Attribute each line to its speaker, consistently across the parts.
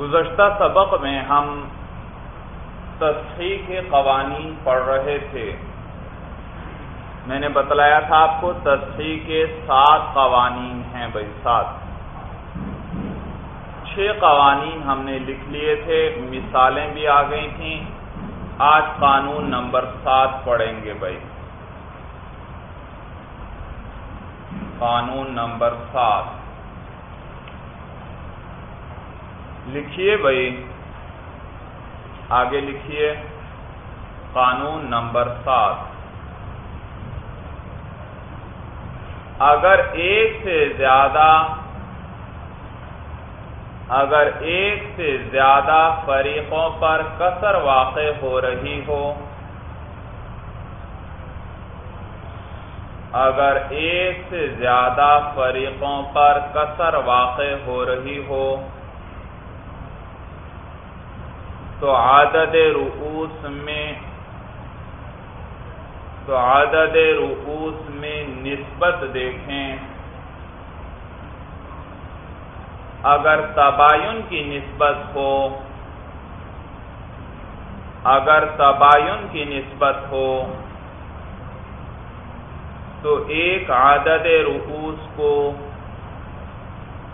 Speaker 1: گزشتہ سبق میں ہم تصحیح کے قوانین پڑھ رہے تھے۔ میں نے بتلایا تھا آپ کو تصحیح کے سات قوانین ہیں بھائی سات۔ چھ قوانین ہم نے لکھ لیے تھے، مثالیں بھی آ گئی تھیں۔ آج قانون نمبر سات پڑھیں گے بھائی۔ قانون نمبر سات۔ لکھیے بھائی۔ آگے لکھیے۔ قانون نمبر سات۔ اگر ایک سے زیادہ، اگر ایک سے زیادہ فریقوں پر کثر واقع ہو رہی ہو، اگر ایک سے زیادہ فریقوں پر کثر واقع ہو رہی ہو تو عدد رؤوس میں، تو عدد رؤوس میں نسبت دیکھیں۔ اگر تباین کی نسبت ہو، اگر تباین کی نسبت ہو، تو ایک عدد رؤوس کو،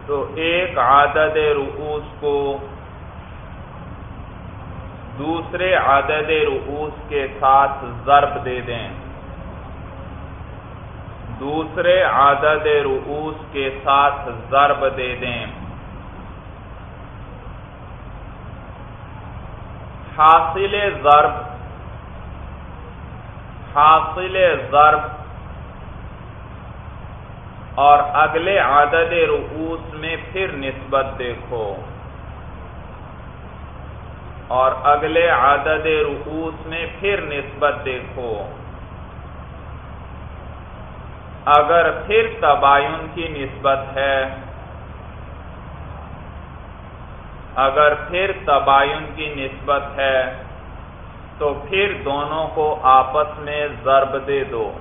Speaker 1: تو ایک عدد رؤوس کو دوسرے عدد رؤوس کے ساتھ ضرب دے دیں۔ دوسرے عدد رؤوس کے ساتھ ضرب دے دیں۔ حاصل ضرب حاصل ضرب۔ اور اگلے عدد رؤوس میں پھر نسبت دیکھو۔ اور اگلے عدد رؤوس میں پھر نسبت دیکھو۔ اگر پھر تباین کی نسبت ہے، اگر پھر تباین کی نسبت ہے، تو پھر دونوں کو آپس میں ضرب دے دو۔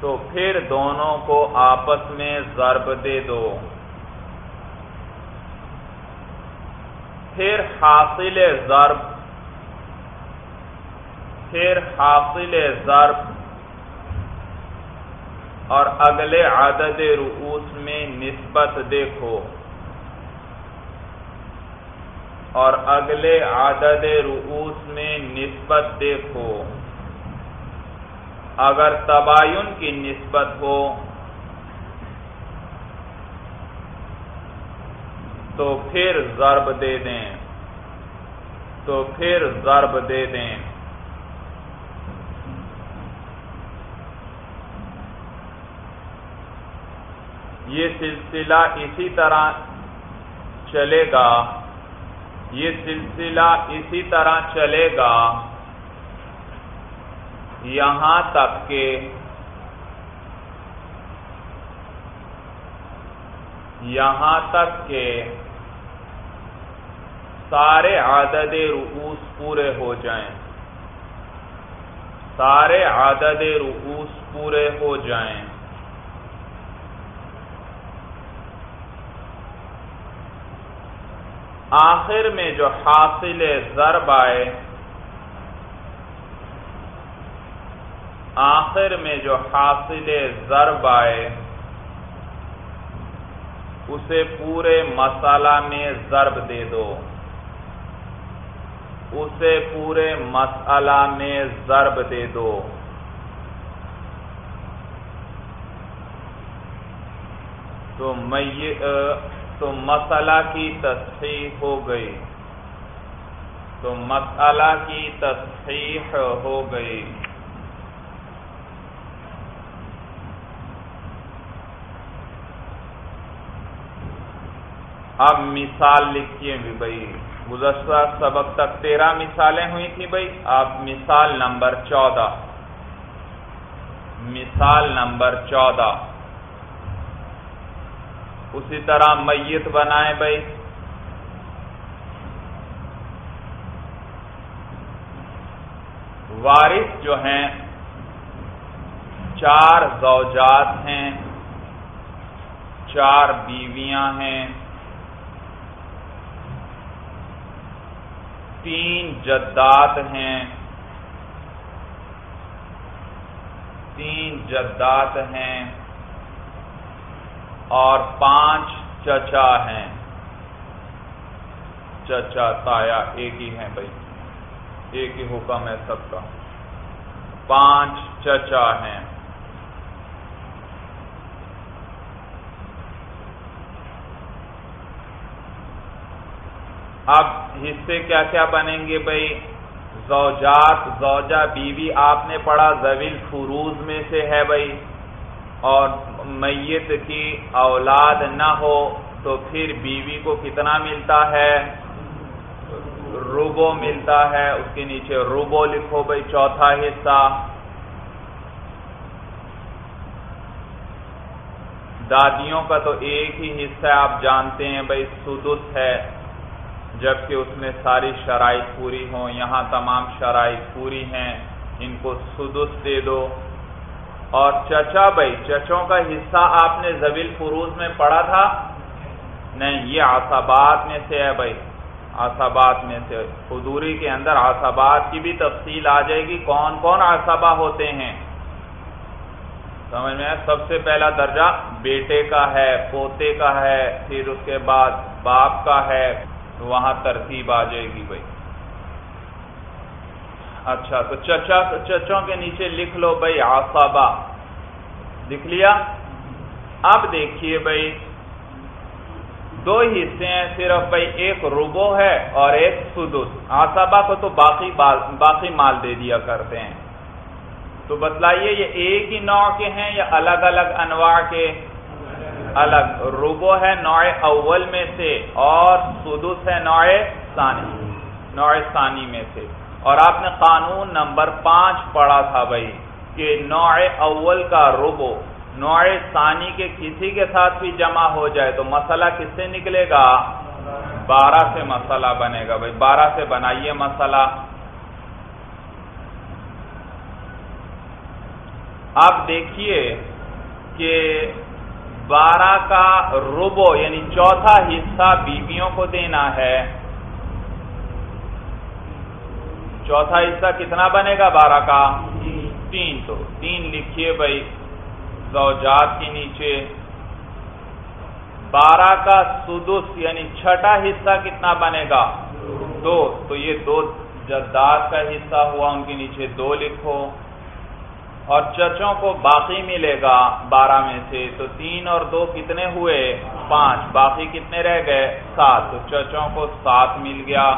Speaker 1: تو پھر دونوں کو آپس میں ضرب دے دو۔ پھر حاصل ضرب، پھر حاصل ضرب، اور اگلے عدد رؤوس میں نسبت دیکھو۔ اور اگلے عدد رؤوس میں نسبت دیکھو۔ اگر تباین کی نسبت ہو تو پھر ضرب دے دیں۔ تو پھر ضرب دے دیں۔ یہ سلسلہ اسی طرح چلے گا۔ یہ سلسلہ اسی طرح چلے گا۔ یہاں تک کہ یہاں تک کہ سارے عدد رؤوس پورے ہو جائیں۔ سارے عدد رؤوس پورے ہو جائیں۔ آخر میں جو حاصل ضرب آئے، آخر میں جو حاصل ضرب آئے، اسے پورے مسالہ میں ضرب دے دو۔ اسے پورے مسئلہ میں ضرب دے دو۔ تو تو مسئلہ کی تصحیح ہو گئی۔ تو مسئلہ کی تصحیح ہو گئی۔ اب مثال لکھیے بھی بھائی۔ گزشتہ سبق تک تیرہ مثالیں ہوئی تھی بھائی۔ اب مثال نمبر چودہ۔ مثال نمبر چودہ۔ اسی طرح میت بنائے بھائی۔ وارث جو ہیں، چار زوجات ہیں، چار بیویاں ہیں۔ تین جدات ہیں۔ تین جدات ہیں اور پانچ چچا ہیں۔ چچا تایا ایک ہی ہیں بھائی۔ ایک ہی حکم ہے سب کا۔ پانچ چچا ہیں۔ اب حصے کیا کیا بنیں گے بھائی؟ زوجات، زوجہ بیوی آپ نے پڑھا زویل فروز میں سے ہے بھائی۔ اور میت کی اولاد نہ ہو تو پھر بیوی کو کتنا ملتا ہے؟ روبو ملتا ہے۔ اس کے نیچے روبو لکھو بھائی، چوتھا حصہ۔ دادیوں کا تو ایک ہی حصہ آپ جانتے ہیں بھائی، سدس ہے۔ جبکہ اس میں ساری شرائط پوری ہوں، یہاں تمام شرائط پوری ہیں، ان کو سدس دے دو۔ اور چچا بھائی، چچوں کا حصہ آپ نے زویل فروز میں پڑھا تھا؟ نہیں، یہ آسابات میں سے ہے بھائی۔ آسابات میں سے۔ حضوری کے اندر آسابات کی بھی تفصیل آ جائے گی۔ کون کون آسابا ہوتے ہیں؟ سمجھ میں سب سے پہلا درجہ بیٹے کا ہے، پوتے کا ہے، پھر اس کے بعد باپ کا ہے تو وہاں ترتیب آ جائے گی بھائی۔ اچھا تو چچا، چچوں کے نیچے لکھ لو بھائی آسابا لکھ لیا؟ اب دیکھیے بھائی، دو حصے ہیں، صرف بھائی ایک روبو ہے اور ایک سدس۔ آسابا کو تو باقی باقی مال دے دیا کرتے ہیں۔ تو بتلائیے، یہ ایک ہی نوع کے ہیں یا الگ الگ انواع کے؟ الگ روبو ہے نوع اول میں سے اور سدس ہے نوع ثانی نوع ثانی میں سے۔ اور آپ نے قانون نمبر پانچ پڑھا تھا بھائی کہ نوع اول کا روبو نوع ثانی کے کسی کے ساتھ بھی جمع ہو جائے تو مسئلہ کس سے نکلے گا؟ بارہ سے مسئلہ بنے گا بھائی، بارہ سے بنائیے مسئلہ۔ اب دیکھیے کہ بارہ کا روبو یعنی چوتھا حصہ بیویوں کو دینا ہے۔ چوتھا حصہ کتنا بنے گا؟ بارہ کا۔ تین تو۔ تین لکھیے بھائی۔ زوجات کے نیچے۔ بارہ کا سدس یعنی چھٹا حصہ کتنا بنے گا؟ دو۔ تو یہ دو جداد کا حصہ ہوا، ان کے نیچے دو لکھو۔ اور چچوں کو باقی ملے گا بارہ میں سے۔ تو تین اور دو کتنے ہوئے؟ پانچ۔ باقی کتنے رہ گئے؟ سات۔ تو چچوں کو سات مل گیا۔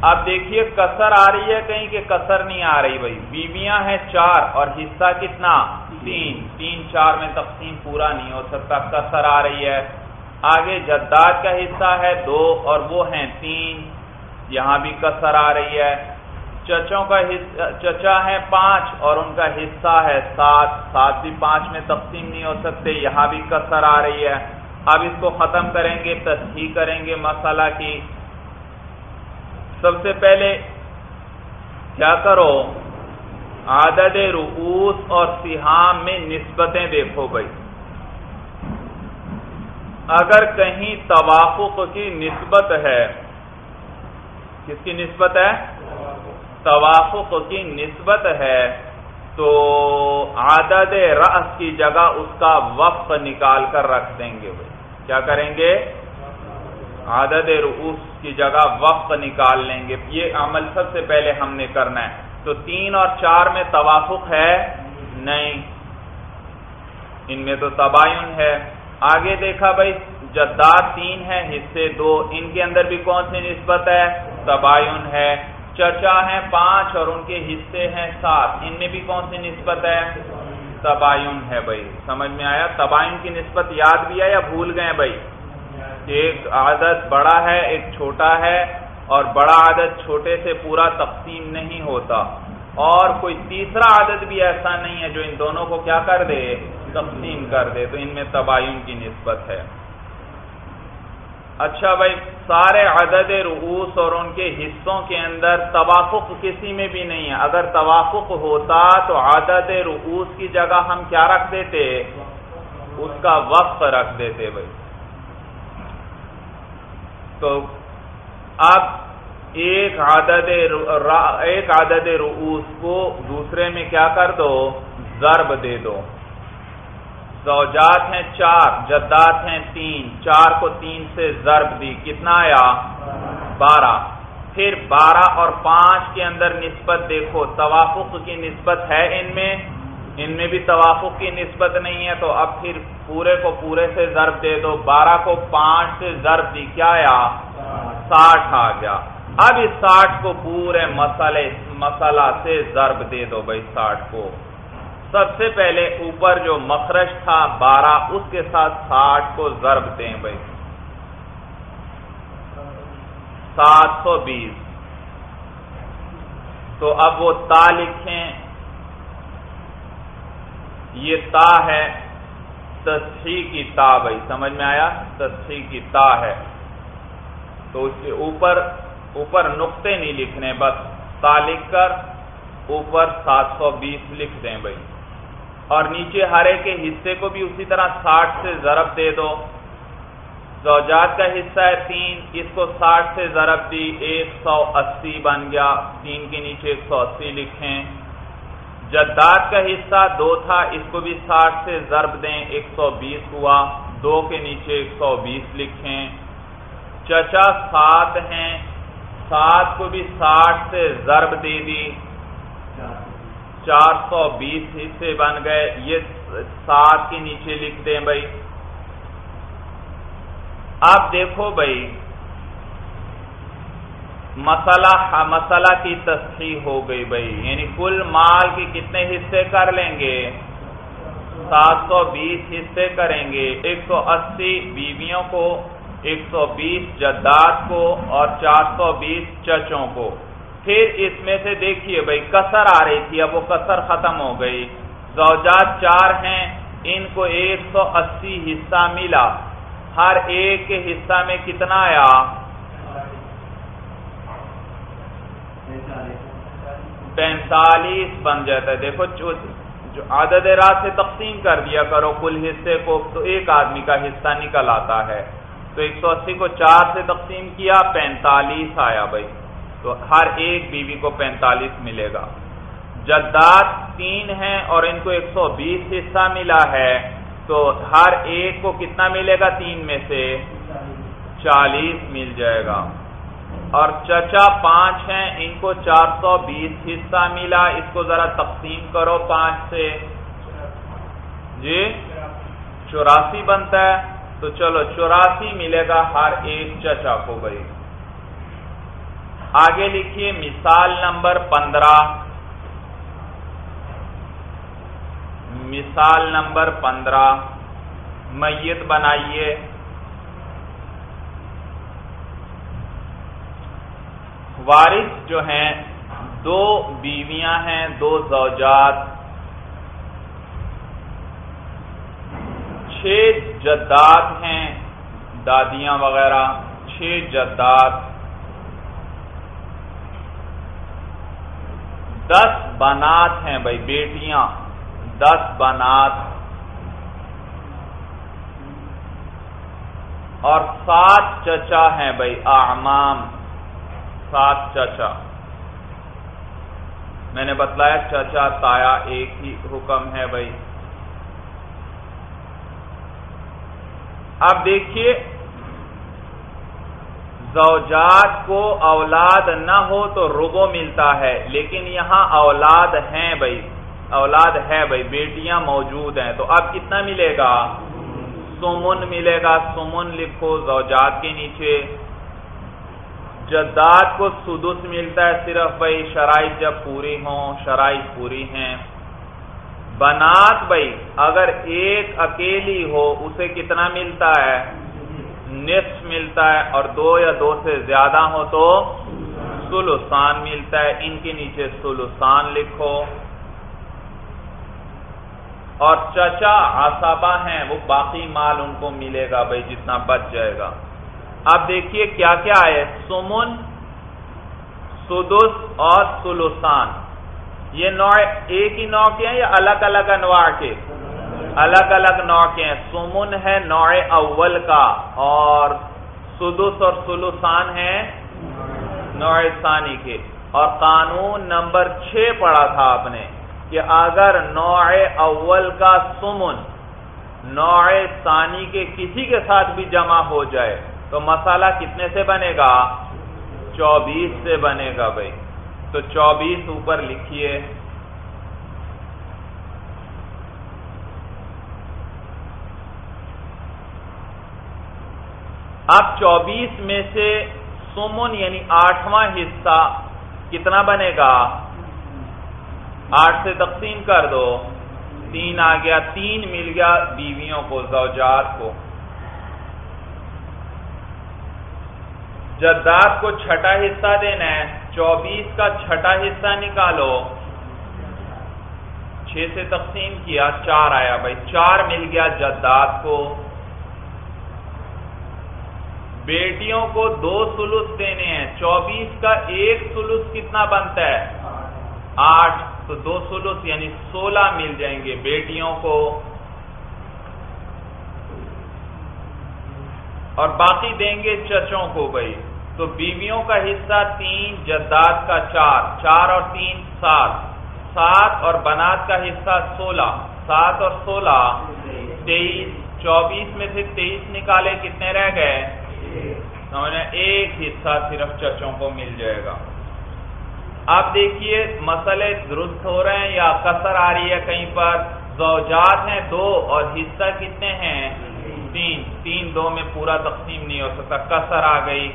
Speaker 1: اب دیکھیے، کسر آ رہی ہے کہیں کہ کسر نہیں آ رہی بھائی۔ بیویاں ہیں چار اور حصہ کتنا؟ تین۔ تین، چار میں تقسیم پورا نہیں ہو سکتا۔ کسر آ رہی ہے۔ آگے جداد کا حصہ ہے، دو اور وہ ہیں تین۔ یہاں بھی کسر آ رہی ہے۔ چچوں کا چچا ہے پانچ اور ان کا حصہ ہے سات۔ سات بھی پانچ میں تقسیم نہیں ہو سکتے، یہاں بھی کسر آ رہی ہے۔ اب اس کو ختم کریں گے، تصحیح کریں گے مسئلہ کی۔ سب سے پہلے کیا کرو؟ عدد رؤوس اور سہام میں نسبتیں دیکھو بھائی۔ اگر کہیں توافق کی نسبت ہے، کس کی نسبت ہے؟ توافق کی نسبت ہے، تو عدد رأس کی جگہ اس کا وقت نکال کر رکھ دیں گے بھائی کیا کریں گے؟ عدد رؤوس کی جگہ وقت نکال لیں گے۔ یہ عمل سب سے پہلے ہم نے کرنا ہے۔ تو تین اور چار میں توافق ہے؟ نہیں۔ ان میں تو تباین ہے۔ آگے دیکھا بھائی جداد تین ہے حصے دو۔ ان کے اندر بھی کون سی نسبت ہے؟ تباین ہے۔ چچا ہیں، پانچ اور ان کے حصے ہیں، سات۔ ان میں بھی کون سی نسبت ہے؟ تباین ہے بھائی۔ سمجھ میں آیا؟ تباین کی نسبت یاد بھی ہے یا بھول گئے بھائی؟ ایک عادت بڑا ہے، ایک چھوٹا ہے، اور بڑا عادت چھوٹے سے پورا تقسیم نہیں ہوتا۔ اور کوئی تیسرا عادت بھی ایسا نہیں ہے جو ان دونوں کو کیا کر دے؟ تقسیم کر دے۔ تو ان میں تباین کی نسبت ہے۔ اچھا بھائی، سارے عدد رؤوس اور ان کے حصوں کے اندر توافق کسی میں بھی نہیں ہے۔ اگر توافق ہوتا تو عدد رؤوس کی جگہ ہم کیا رکھ دیتے؟ اس کا وقت رکھ دیتے بھائی۔ تو اب ایک عدد ایک عدد رؤوس کو دوسرے میں کیا کر دو؟ ضرب دے دو۔ زوجات ہیں چار، جدات ہیں تین، چار کو تین سے ضرب دی، کتنا آیا؟ بارہ۔ پھر بارہ اور پانچ کے اندر نسبت دیکھو، توافق کی نسبت ہے ان میں؟ ان میں بھی توافق کی نسبت نہیں ہے، تو اب پھر پورے کو پورے سے ضرب دے دو، بارہ کو پانچ سے ضرب دی، کیا آیا؟ ساٹھ آ گیا۔ اب اس ساٹھ کو پورے مسئلے، مسئلہ سے ضرب دے دو بھائی ساٹھ کو۔ سب سے پہلے اوپر جو مخرج تھا بارہ، اس کے ساتھ ساٹھ کو ضرب دیں بھائی۔ سات سو بیس۔ تو اب وہ تا لکھیں۔ یہ تا ہے تصحیح کی تا بھائی۔ سمجھ میں آیا؟ تصحیح کی تا ہے۔ تو اس کے اوپر اوپر نقطے نہیں لکھنے، بس تا لکھ کر اوپر سات سو بیس لکھ دیں بھائی۔ اور نیچے ہرے کے حصے کو بھی اسی طرح ساٹھ سے ضرب دے دو۔ زوجات کا حصہ ہے تین، اس کو ساٹھ سے ضرب دی، ایک سو اسی بن گیا۔ تین کے نیچے ایک سو اسی لکھیں۔ جداد کا حصہ دو تھا، اس کو بھی ساٹھ سے ضرب دیں، ایک سو بیس ہوا۔ دو کے نیچے ایک سو بیس لکھیں۔ چچا سات ہیں، سات کو بھی ساٹھ سے ضرب دے دی۔ چار سو بیس حصے بن گئے۔ یہ سات کے نیچے لکھ دیں بھائی۔ اب دیکھو بھائی۔ مسئلہ مسئلہ کی تصحیح ہو گئی بھائی۔ یعنی کل مال کے کتنے حصے کر لیں گے؟ سات سو بیس حصے کریں گے۔ ایک سو اسی بیویوں کو، ایک سو بیس جداد کو اور چار سو بیس چچوں کو۔ پھر اس میں سے دیکھیے بھائی، کسر آ رہی تھی، اب وہ کسر ختم ہو گئی۔ زوجات چار ہیں، ان کو ایک سو اسی حصہ ملا۔ ہر ایک کے حصہ میں کتنا آیا؟ پینتالیس بن جاتا ہے۔ دیکھو، جو عدد رات سے تقسیم کر دیا کرو، کل حصے کو تو ایک آدمی کا حصہ نکل آتا ہے۔ تو ایک سو اسی کو چار سے تقسیم کیا، پینتالیس آیا بھائی۔ تو ہر ایک بیوی کو پینتالیس ملے گا۔ جداد تین ہیں اور ان کو ایک سو بیس حصہ ملا ہے۔ تو ہر ایک کو کتنا ملے گا تین میں سے؟ چالیس مل جائے گا۔ اور چچا پانچ ہیں، ان کو چار سو بیس حصہ ملا۔ اس کو ذرا تقسیم کرو پانچ سے۔ جی؟ چوراسی بنتا ہے۔ تو چلو، چوراسی ملے گا ہر ایک چچا کو بھائی۔ آگے لکھیے مثال نمبر پندرہ۔ مثال نمبر پندرہ۔ میت بنائیے۔ وارث جو ہیں، دو بیویاں ہیں، دو زوجات۔ چھ جداد ہیں، دادیاں وغیرہ۔ چھ جداد۔ دس بنات ہیں بھائی، بیٹیاں۔ دس بنات۔ اور سات چچا ہیں بھائی، اعمام۔ سات چچا۔ میں نے بتلایا، چچا تایا ایک ہی حکم ہے بھائی۔ اب دیکھیے زوجات کو اولاد نہ ہو تو ربو ملتا ہے، لیکن یہاں اولاد ہیں بھائی۔ اولاد ہے بھائی، بیٹیاں موجود ہیں۔ تو اب کتنا ملے گا؟ سمن ملے گا۔ سمن لکھو زوجات کے نیچے۔ جداد کو سدس ملتا ہے صرف بھائی، شرائط جب پوری ہوں، شرائط پوری ہیں۔ بنات بھائی، اگر ایک اکیلی ہو، اسے کتنا ملتا ہے؟ نصف ملتا ہے اور دو یا دو سے زیادہ ہو تو سلوسان ملتا ہے۔ ان کے نیچے سلوسان لکھو۔ اور چچا آسابا ہیں، وہ باقی مال ان کو ملے گا بھائی، جتنا بچ جائے گا۔ اب دیکھیے کیا کیا ہے سمن، سدس اور سلوسان۔ یہ نوع ایک ہی نو کے ہیں یا الگ الگ انواع کے؟ الگ الگ نوع کے ہیں سمن ہے نوع اول کا اور سدس اور سلوسان ہے نوع ثانی کے۔ اور قانون نمبر چھ پڑھا تھا آپ نے کہ اگر نوع اول کا سمن نوع ثانی کے کسی کے ساتھ بھی جمع ہو جائے، تو مسئلہ کتنے سے بنے گا؟ چوبیس سے بنے گا بھائی۔ تو چوبیس اوپر لکھیے۔ اب چوبیس میں سے سمن یعنی آٹھواں حصہ کتنا بنے گا؟ آٹھ سے تقسیم کر دو، تین آ گیا، تین مل گیا بیویوں کو، زوجات کو۔ جداد کو چھٹا حصہ دینا ہے، چوبیس کا چھٹا حصہ نکالو۔ چھ سے تقسیم کیا، چار آیا بھائی، چار مل گیا جداد کو۔ بیٹیوں کو دو سلوس دینے ہیں۔ چوبیس کا ایک سلوس کتنا بنتا ہے؟ آٹھ۔ تو دو سلوس یعنی سولہ مل جائیں گے بیٹیوں کو۔ اور باقی دیں گے چچوں کو بھائی۔ تو بیویوں کا حصہ تین، جداد کا چار۔ چار اور تین، سات۔ سات اور بنات کا حصہ سولہ۔ سات اور سولہ، تیئیس۔ چوبیس میں سے تیئیس نکالے کتنے رہ گئے؟ ایک حصہ صرف چچوں کو مل جائے گا۔ آپ دیکھیے، مسئلے درست ہو رہے ہیں یا کسر آ رہی ہے کہیں پر؟ زوجات ہیں دو اور حصہ کتنے ہیں؟ تین۔ تین دو میں پورا تقسیم نہیں ہو سکتا۔ کسر آ گئی۔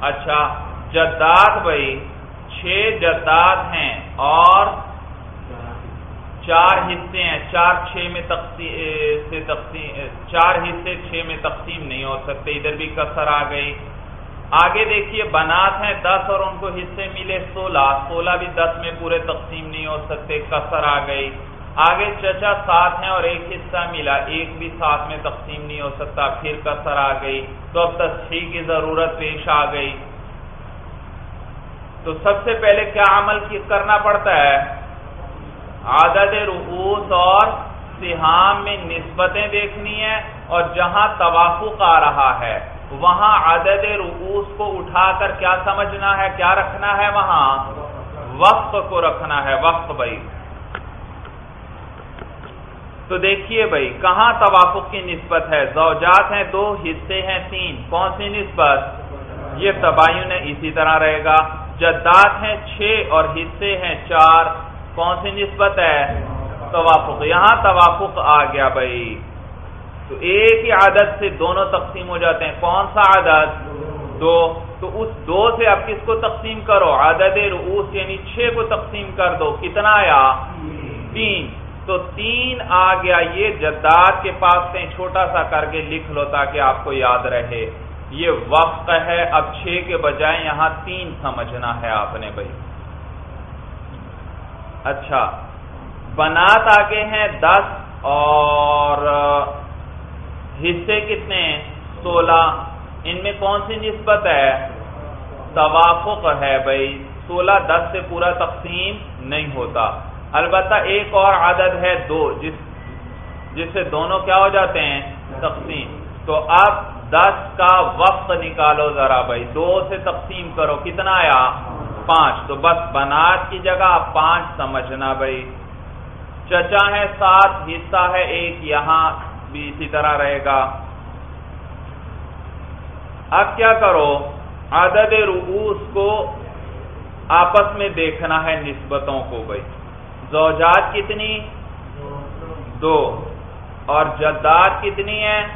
Speaker 1: اچھا جداد بھائی، چھ جداد ہیں اور چار حصے ہیں، چار چھ میں تقسیم سے تقسیم چار حصے، چھ میں تقسیم نہیں ہو سکتے، ادھر بھی کسر آ گئی۔ آگے دیکھیے، بنات ہیں دس اور ان کو حصے ملے سولہ سولہ بھی دس میں پورے تقسیم نہیں ہو سکتے، کسر آ گئی۔ آگے چچا سات ہیں اور ایک حصہ ملا، ایک بھی سات میں تقسیم نہیں ہو سکتا، پھر کسر آ گئی۔ تو اب تصحیح کی ضرورت پیش آ گئی۔ تو سب سے پہلے کیا عمل کرنا پڑتا ہے؟ عدد رؤوس اور سہام میں نسبتیں دیکھنی ہے اور جہاں توافق آ رہا ہے، وہاں عدد رؤوس کو اٹھا کر کیا سمجھنا ہے، کیا رکھنا ہے وہاں؟ وقت کو رکھنا ہے وقت بھائی۔ تو دیکھیے بھائی، کہاں توافق کی نسبت ہے؟ زوجات ہیں، دو حصے ہیں، تین۔ کون سی نسبت؟ یہ تباین اسی طرح رہے گا۔ جدات ہیں، چھ اور حصے ہیں، چار۔ کون سی نسبت ہے؟ توافق. یہاں توافق آ گیا بھائی. تو ایک ہی عادت سے دونوں تقسیم ہو جاتے ہیں. کون سا عادت دو. تو اس دو سے آپ کس کو تقسیم کرو؟ عادت رؤوس یعنی چھ کو تقسیم کر دو. کتنا آیا؟ تین. تو تین آ گیا. یہ جداد کے پاس سے چھوٹا سا کر کے لکھ لو تاکہ آپ کو یاد رہے. یہ وقت ہے. اب چھ کے بجائے یہاں تین سمجھنا ہے آپ نے بھائی. اچھا بنات آگے ہیں دس اور، حصے کتنے سولہ۔ ان میں کون سی نسبت ہے؟ توافق ہے بھائی۔ سولہ، دس سے پورا تقسیم نہیں ہوتا۔ البتہ ایک اور عدد ہے دو، جس جس سے دونوں کیا ہو جاتے ہیں؟ تقسیم۔ تو اب دس کا وقت نکالو ذرا بھائی۔ دو سے تقسیم کرو۔ کتنا آیا؟ پانچ۔ تو بس بنات کی جگہ پانچ سمجھنا بھائی۔ چچا ہے سات، حصہ ہے ایک، یہاں بھی اسی طرح رہے گا۔ اب کیا کرو؟ عدد رؤوس کو آپس میں دیکھنا ہے نسبتوں کو بھائی۔ زوجات کتنی؟ دو۔ اور جداد کتنی ہے؟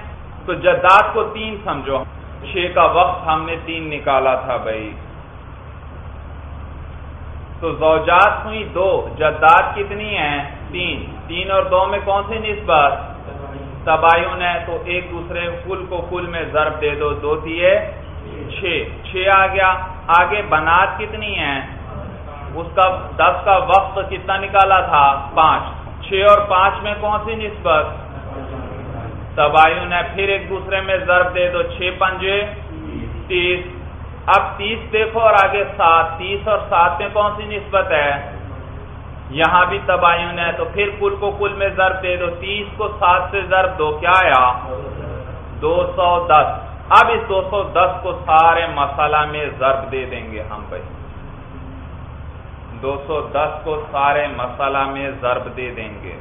Speaker 1: تو جداد کو تین سمجھو۔ چھ کا وقت ہم نے تین نکالا تھا بھائی۔ تو زوجات ہوئی دو، جداد کتنی ہیں؟ تین۔ تین اور دو میں کون سی نسبت؟ تباین ہے تو ایک دوسرے کل کو کل میں ضرب دے دو۔ دو دیے۔ چھ۔ چھ آ گیا۔ آگے بنات کتنی ہیں؟ اس کا دس کا وقت کتنا نکالا تھا؟ پانچ۔ چھ اور پانچ میں کون سی نسبت؟ تباین ہے پھر ایک دوسرے میں ضرب دے دو۔ چھ پنجے۔ تیس۔ اب تیس دیکھو اور آگے سات، تیس اور سات میں کون سی نسبت ہے؟ یہاں بھی تباین ہے تو پھر کل کو کل میں ضرب دے دو، تیس کو سات سے ضرب دو، کیا آیا؟ دو سو دس۔ اب اس دو سو دس کو سارے مسئلہ میں ضرب دے دیں گے ہم بھائی۔ دو سو دس کو سارے مسئلہ میں ضرب دے دیں گے۔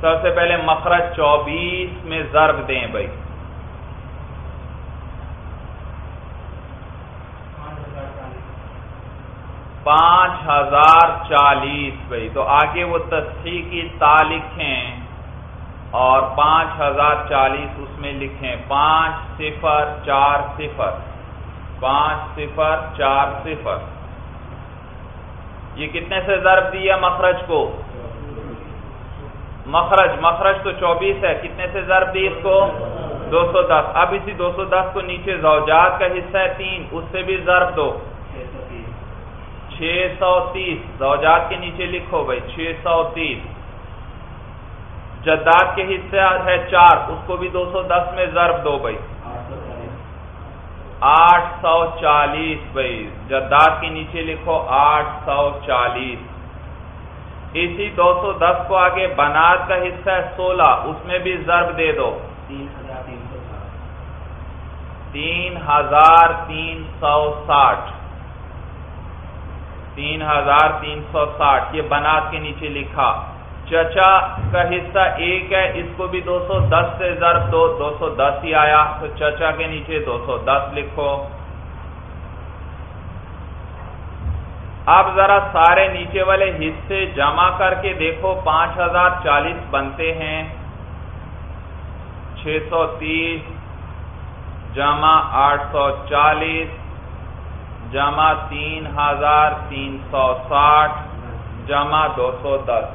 Speaker 1: سب سے پہلے مخرج چوبیس میں ضرب دیں بھائی۔ پانچ ہزار چالیس بھائی۔ تو آگے وہ تصحیح کی تا لکھیں اور پانچ ہزار چالیس اس میں لکھیں۔ پانچ صفر چار صفر۔ پانچ صفر چار صفر۔ یہ کتنے سے ضرب دیا مخرج کو؟ مخرج مخرج تو چوبیس ہے، کتنے سے ضرب دی اس کو؟ دو سو دس۔ اب اسی دو سو دس کو نیچے زوجات کا حصہ ہے تین، اس سے بھی ضرب دو۔ چھ سو تیس۔ زوجات کے نیچے لکھو بھائی، چھ سو تیس۔ جداد کے حصے ہے چار، اس کو بھی دو سو دس میں ضرب دو بھائی۔ آٹھ سو چالیس بھائی۔ جداد کے نیچے لکھو آٹھ سو چالیس۔ اسی دو سو دس کو آگے بناد کا حصہ ہے سولہ، اس میں بھی ضرب دے دو۔ تین ہزار تین سو ساٹھ۔ تین ہزار تین سو ساٹھ، یہ بنات کے نیچے لکھا۔ چچا کا حصہ ایک ہے، اس کو بھی دو سو دس سے ضرب دو دو سو دس ہی آیا۔ تو چچا کے نیچے دو سو دس لکھو۔ اب ذرا سارے نیچے والے حصے جمع کر کے دیکھو، پانچ ہزار چالیس بنتے ہیں۔ چھ سو تیس جمع آٹھ سو چالیس جمع تین ہزار تین سو ساٹھ جمع دو سو دس۔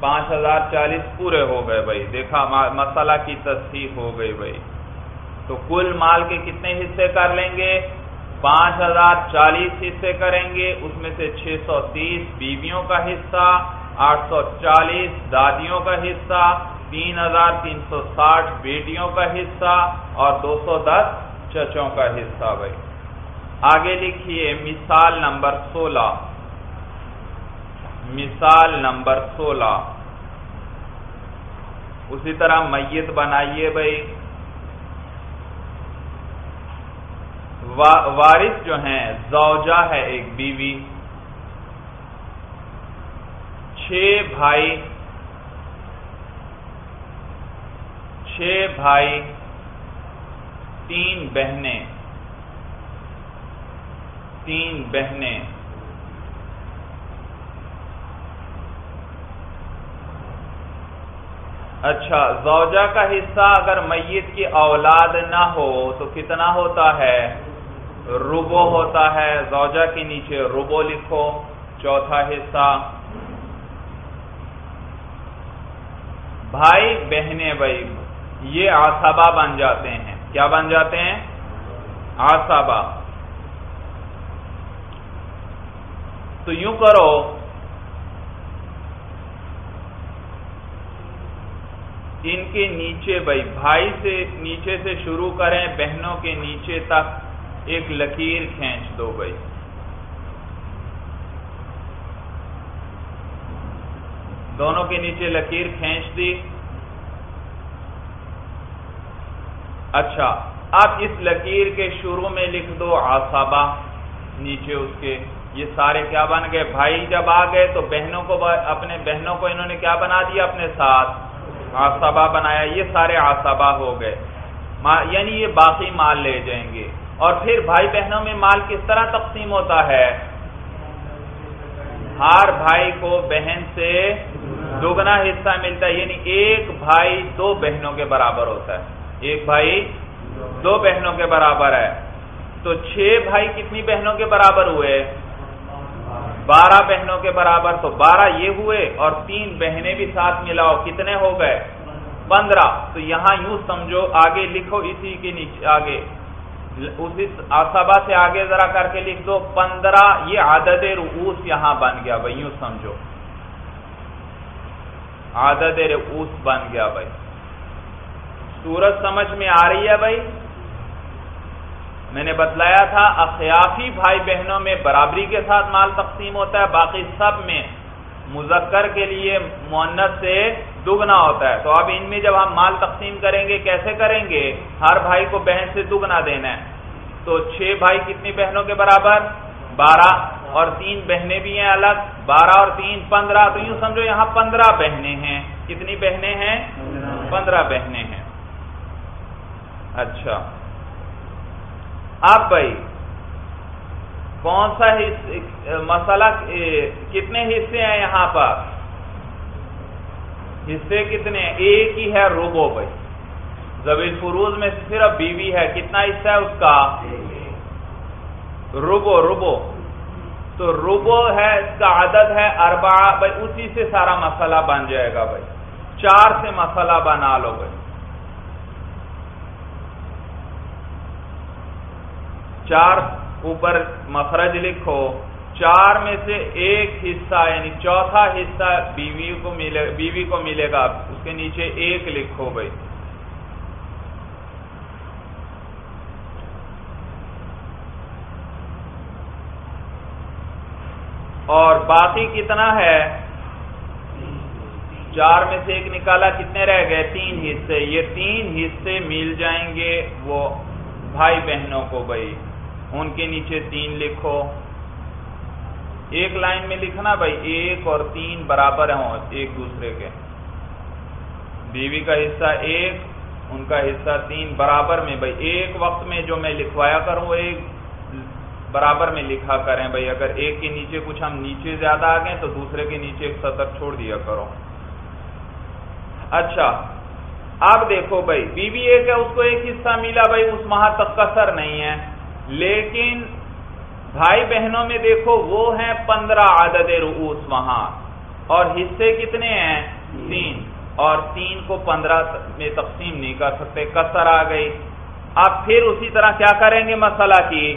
Speaker 1: پانچ ہزار چالیس پورے ہو گئے بھائی۔ دیکھا، مسئلہ کی تصحیح ہو گئی بھائی۔ تو کل مال کے کتنے حصے کر لیں گے؟ پانچ ہزار چالیس حصے کریں گے، اس میں سے چھ سو تیس بیویوں کا حصہ، آٹھ سو چالیس دادیوں کا حصہ، تین ہزار تین سو ساٹھ بیٹیوں کا حصہ اور دو سو دس چچوں کا حصہ بھائی۔ آگے لکھیے مثال نمبر سولہ۔ مثال نمبر سولہ۔ اسی طرح میت بنائیے بھائی۔ وارث جو ہیں، زوجہ ہے ایک بیوی، چھ بھائی چھ بھائی، تین بہنیں تین بہنیں۔ اچھا زوجہ کا حصہ اگر میت کی اولاد نہ ہو تو کتنا ہوتا ہے؟ روبو ہوتا ہے، زوجہ کے نیچے روبو لکھو، چوتھا حصہ۔ بھائی، بہنیں بھائی، یہ آسابا بن جاتے ہیں۔ کیا بن جاتے ہیں؟ آسابا۔ تو یوں کرو۔ ان کے نیچے بھائی بھائی سے نیچے سے شروع کریں، بہنوں کے نیچے تک۔ ایک لکیر کھینچ دو بھائی۔ دونوں کے نیچے لکیر کھینچ دی۔ اچھا اب اس لکیر کے شروع میں لکھ دو آسابہ نیچے اس کے۔ یہ سارے کیا بن گئے؟ بھائی جب آ گئے تو بہنوں کو اپنے بہنوں کو انہوں نے کیا بنا دیا؟ اپنے ساتھ۔ آسابا بنایا۔ یہ سارے آسابا ہو گئے۔ یعنی یہ باقی مال لے جائیں گے۔ اور پھر بھائی بہنوں میں مال کس طرح تقسیم ہوتا ہے؟ ہر بھائی کو بہن سے دوگنا حصہ ملتا ہے یعنی ایک بھائی دو بہنوں کے برابر ہوتا ہے۔ ایک بھائی دو بہنوں کے برابر ہے۔ تو چھ بھائی کتنی بہنوں کے برابر ہوئے؟ بارہ بہنوں کے برابر۔ تو بارہ یہ ہوئے اور تین بہنیں بھی ساتھ ملاؤ، کتنے ہو گئے؟ پندرہ۔ تو یہاں یوں سمجھو، آگے لکھو اسی کے نیچے، آگے۔ اسی آسابا سے آگے ذرا کر کے لکھ دو، پندرہ، یہ عدد رؤوس یہاں بن گیا بھائی، یوں سمجھو۔ عدد رؤوس بن گیا بھائی۔ سورج سمجھ میں آ رہی ہے بھائی۔ میں نے بتلایا تھا، اخیافی بھائی بہنوں میں برابری کے ساتھ مال تقسیم ہوتا ہے، باقی سب میں مذکر کے لیے مونت سے دگنا ہوتا ہے۔ تو اب ان میں جب ہم مال تقسیم کریں گے، کیسے کریں گے؟ ہر بھائی کو بہن سے دگنا دینا ہے۔ تو چھ بھائی کتنی بہنوں کے برابر؟ بارہ۔ اور تین بہنیں بھی ہیں الگ۔ بارہ اور تین، پندرہ۔ تو یوں سمجھو یہاں پندرہ بہنیں ہیں۔ کتنی بہنیں ہیں؟ پندرہ بہنیں ہیں۔ اچھا۔ اب بھائی کون سا مسئلہ کتنے حصے ہیں یہاں پر؟ حصے کتنے ایک ہی ہے روبو بھائی۔ زبیل فروز میں صرف بیوی ہے۔ کتنا حصہ ہے اس کا؟ روبو روبو۔ تو روبو ہے، اس کا عدد ہے اربا بھائی، اسی سے سارا مسئلہ بن جائے گا بھائی۔ چار سے مسئلہ بنا لو بھائی۔ چار اوپر مخرج لکھو، چار میں سے ایک حصہ یعنی چوتھا حصہ بیوی کو ملے، بیوی کو ملے گا اس کے نیچے ایک لکھو بھائی۔ اور باقی کتنا ہے؟ چار میں سے ایک نکالا، کتنے رہ گئے؟ تین حصے۔ یہ تین حصے مل جائیں گے وہ بھائی بہنوں کو بھائی۔ ان کے نیچے تین لکھو۔ ایک لائن میں لکھنا بھائی، ایک اور تین برابر ہوں ایک دوسرے کے۔ بیوی کا حصہ ایک، ان کا حصہ تین برابر میں۔ بھائی، ایک وقت میں جو میں لکھوایا کروں ایک برابر میں لکھا کریں۔ بھائی، اگر ایک کے نیچے کچھ ہم نیچے زیادہ آ گئے تو دوسرے کے نیچے ایک سطر چھوڑ دیا کرو۔ اچھا اب دیکھو بھائی، بیوی ایک ہے، اس کو ایک حصہ ملا۔ بھائی، اس ماہ تک کسر نہیں ہے۔ لیکن بھائی بہنوں میں دیکھو وہ ہیں پندرہ عدد رؤوس وہاں اور حصے کتنے ہیں؟ تین۔ اور تین کو پندرہ میں تقسیم نہیں کر سکتے کسر آ گئی۔ اب پھر اسی طرح کیا کریں گے؟ مسئلہ کی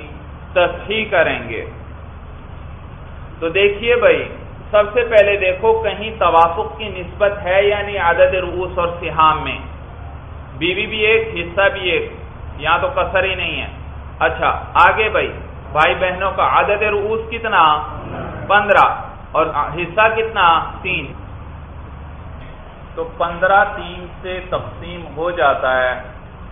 Speaker 1: تصحیح کریں گے۔ تو دیکھیے بھائی سب سے پہلے دیکھو کہیں توافق کی نسبت ہے یعنی عدد رؤوس اور سہام میں۔ بیوی بھی ایک حصہ بھی ایک یہاں تو کسر ہی نہیں ہے۔ اچھا آگے بھائی بھائی بہنوں کا عدد رؤوس کتنا؟ پندرہ، اور حصہ کتنا؟ تین۔ تو پندرہ تین سے تقسیم ہو جاتا ہے،